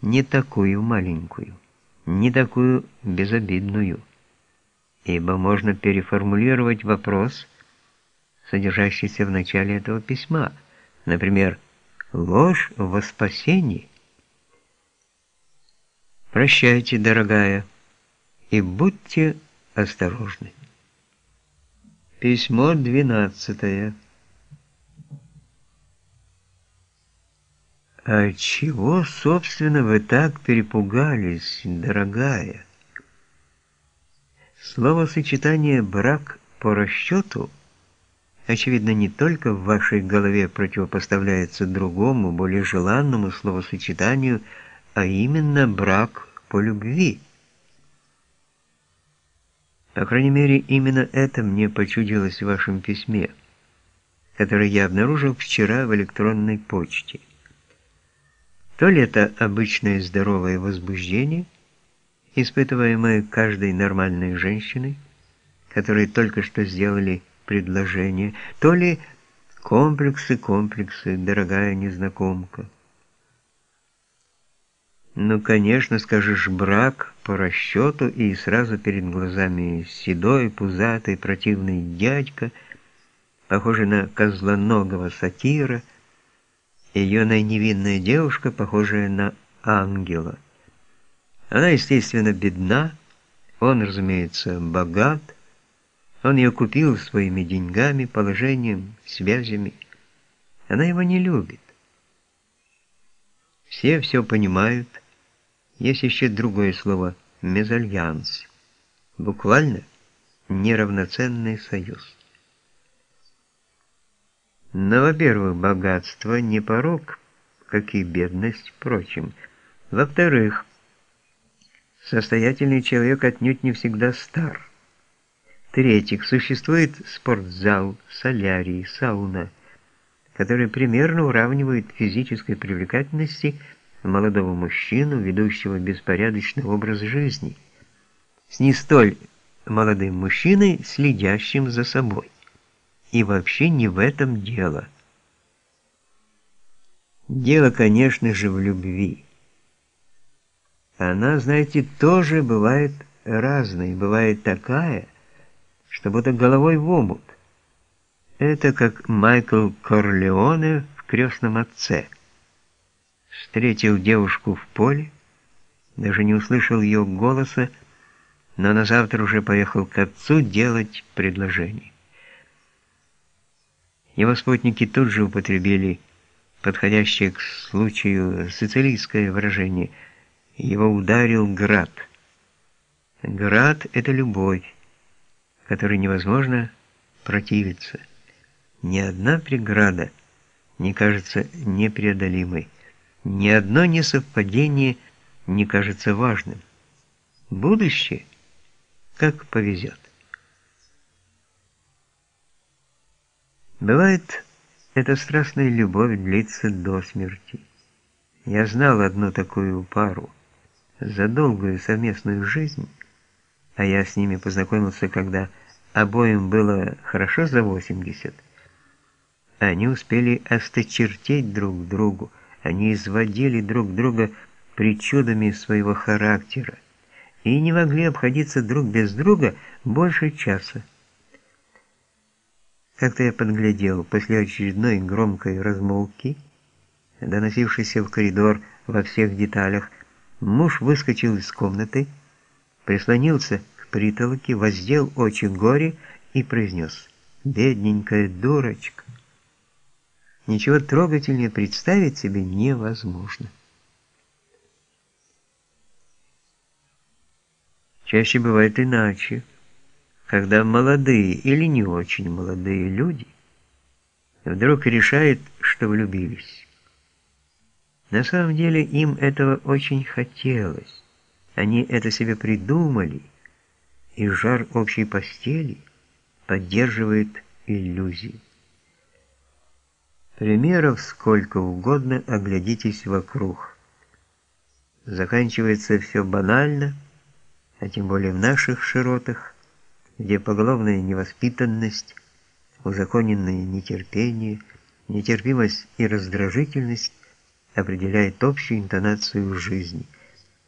не такую маленькую, не такую безобидную, ибо можно переформулировать вопрос, содержащийся в начале этого письма, например, «Ложь во спасении». Прощайте, дорогая, и будьте осторожны. Письмо двенадцатое. «А чего, собственно, вы так перепугались, дорогая?» Словосочетание «брак по расчету» очевидно не только в вашей голове противопоставляется другому, более желанному словосочетанию, а именно брак по любви. По крайней мере, именно это мне почудилось в вашем письме, которое я обнаружил вчера в электронной почте. То ли это обычное здоровое возбуждение, испытываемое каждой нормальной женщиной, которые только что сделали предложение, то ли комплексы, комплексы, дорогая незнакомка. Ну, конечно, скажешь брак по расчету, и сразу перед глазами седой, пузатый, противный дядька, похожий на козлоногого сатира, ее невинная девушка, похожая на ангела. Она, естественно, бедна, он, разумеется, богат, он ее купил своими деньгами, положением, связями. Она его не любит. Все все понимают. Есть еще другое слово «мезальянс». Буквально неравноценный союз. Но, во-первых, богатство не порог, как и бедность, впрочем. Во-вторых, состоятельный человек отнюдь не всегда стар. В-третьих, существует спортзал, солярий, сауна, которые примерно уравнивают физической привлекательности молодого мужчину, ведущего беспорядочный образ жизни, с не столь молодым мужчиной, следящим за собой. И вообще не в этом дело. Дело, конечно же, в любви. Она, знаете, тоже бывает разной, бывает такая, что будто головой в омут. Это как Майкл Корлеоне в «Крестном отце». Встретил девушку в поле, даже не услышал ее голоса, но на завтра уже поехал к отцу делать предложение. Его спутники тут же употребили подходящее к случаю сицилийское выражение «его ударил град». Град — это любовь, которой невозможно противиться. Ни одна преграда не кажется непреодолимой, ни одно несовпадение не кажется важным. Будущее как повезет. Бывает, эта страстная любовь длится до смерти. Я знал одну такую пару. За долгую совместную жизнь, а я с ними познакомился, когда обоим было хорошо за 80, они успели осточертеть друг другу, они изводили друг друга причудами своего характера и не могли обходиться друг без друга больше часа. Как-то я подглядел после очередной громкой размолвки, доносившейся в коридор во всех деталях, муж выскочил из комнаты, прислонился к притолоке, воздел очи горе и произнес «Бедненькая дурочка». Ничего трогательнее представить себе невозможно. Чаще бывает иначе когда молодые или не очень молодые люди вдруг решают, что влюбились. На самом деле им этого очень хотелось. Они это себе придумали, и жар общей постели поддерживает иллюзии. Примеров сколько угодно, оглядитесь вокруг. Заканчивается все банально, а тем более в наших широтах – где поголовная невоспитанность, узаконенное нетерпение, нетерпимость и раздражительность определяет общую интонацию жизни –